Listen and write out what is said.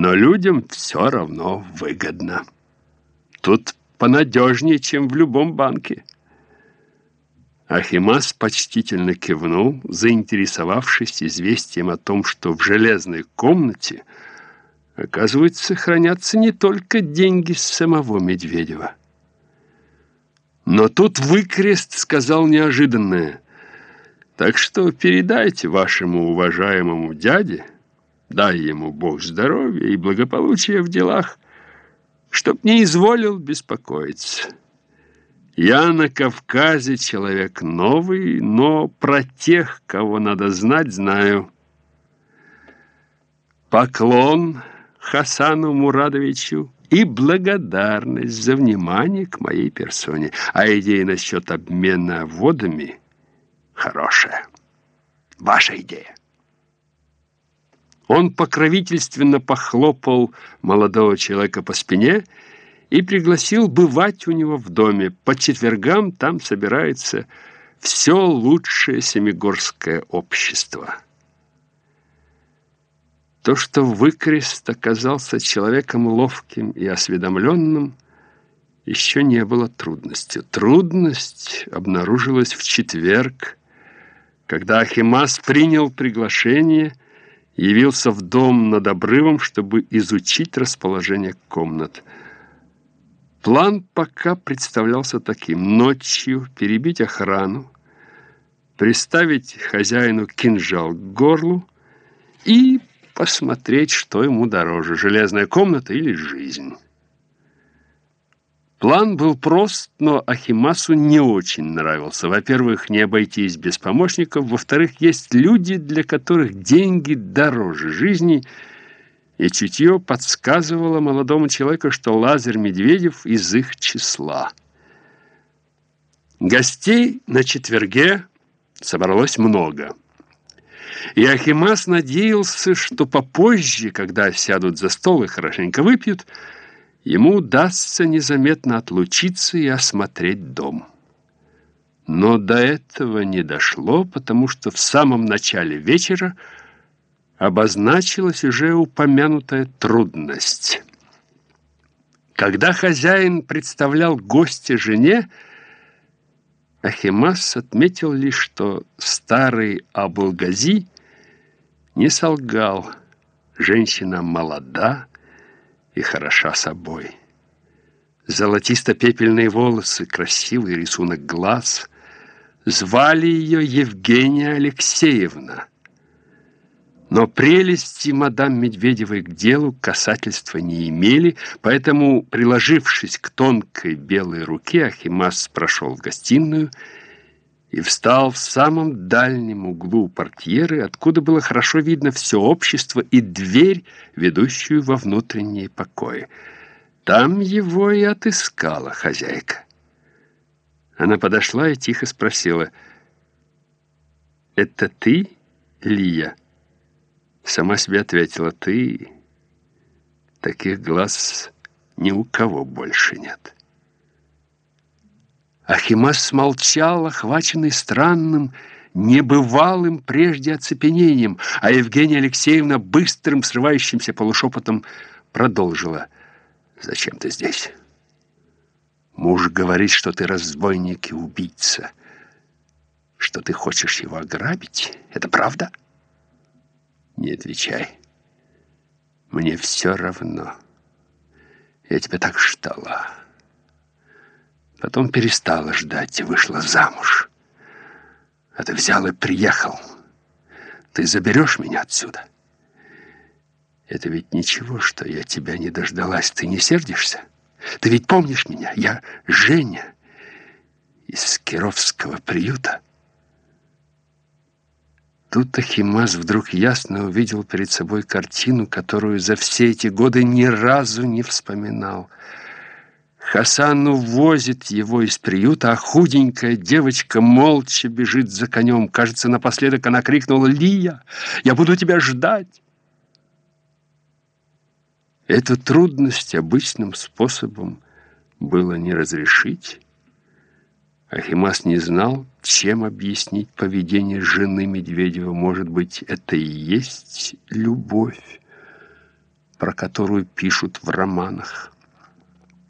но людям все равно выгодно. Тут понадежнее, чем в любом банке. Ахимас почтительно кивнул, заинтересовавшись известием о том, что в железной комнате, оказывается, хранятся не только деньги самого Медведева. Но тут выкрест сказал неожиданное. Так что передайте вашему уважаемому дяде, дай ему Бог здоровья и благополучия в делах, чтоб не изволил беспокоиться. Я на Кавказе человек новый, но про тех, кого надо знать, знаю. Поклон Хасану Мурадовичу и благодарность за внимание к моей персоне. А идея насчет обмена водами хорошая. Ваша идея. Он покровительственно похлопал молодого человека по спине и пригласил бывать у него в доме. По четвергам там собирается все лучшее семигорское общество. То, что Выкрест оказался человеком ловким и осведомленным, еще не было трудностью. Трудность обнаружилась в четверг, когда Ахимас принял приглашение – явился в дом над обрывом, чтобы изучить расположение комнат. План пока представлялся таким. Ночью перебить охрану, приставить хозяину кинжал к горлу и посмотреть, что ему дороже, железная комната или жизнь. План был прост, но Ахимасу не очень нравился. Во-первых, не обойтись без помощников. Во-вторых, есть люди, для которых деньги дороже жизни. И чутье подсказывало молодому человеку, что Лазарь Медведев из их числа. Гостей на четверге собралось много. И Ахимас надеялся, что попозже, когда сядут за стол и хорошенько выпьют, ему удастся незаметно отлучиться и осмотреть дом. Но до этого не дошло, потому что в самом начале вечера обозначилась уже упомянутая трудность. Когда хозяин представлял гостя жене, Ахимас отметил лишь, что старый Абулгази не солгал. Женщина молода, и хороша собой. Золотисто-пепельные волосы, красивый рисунок глаз. Звали ее Евгения Алексеевна. Но прелести мадам Медведевой к делу касательства не имели, поэтому, приложившись к тонкой белой руке, Ахимас прошел в гостиную и встал в самом дальнем углу портьеры, откуда было хорошо видно все общество и дверь, ведущую во внутренние покои. Там его и отыскала хозяйка. Она подошла и тихо спросила, «Это ты, Лия?» Сама себе ответила, «Ты...» Таких глаз ни у кого больше нет. Ахимас смолчал, охваченный странным, небывалым прежде оцепенением, а Евгения Алексеевна быстрым, срывающимся полушепотом продолжила. «Зачем ты здесь? Муж говорит, что ты разбойник и убийца, что ты хочешь его ограбить. Это правда?» «Не отвечай. Мне все равно. Я тебя так ждала». Потом перестала ждать и вышла замуж. А ты взял и приехал. Ты заберешь меня отсюда? Это ведь ничего, что я тебя не дождалась. Ты не сердишься? Ты ведь помнишь меня? Я Женя из Кировского приюта. Тут Ахимаз вдруг ясно увидел перед собой картину, которую за все эти годы ни разу не вспоминал — Хасан увозит его из приюта, а худенькая девочка молча бежит за конем. Кажется, напоследок она крикнула «Лия, я буду тебя ждать!» Эту трудность обычным способом было не разрешить. Ахимас не знал, чем объяснить поведение жены Медведева. Может быть, это и есть любовь. про которую пишут в романах.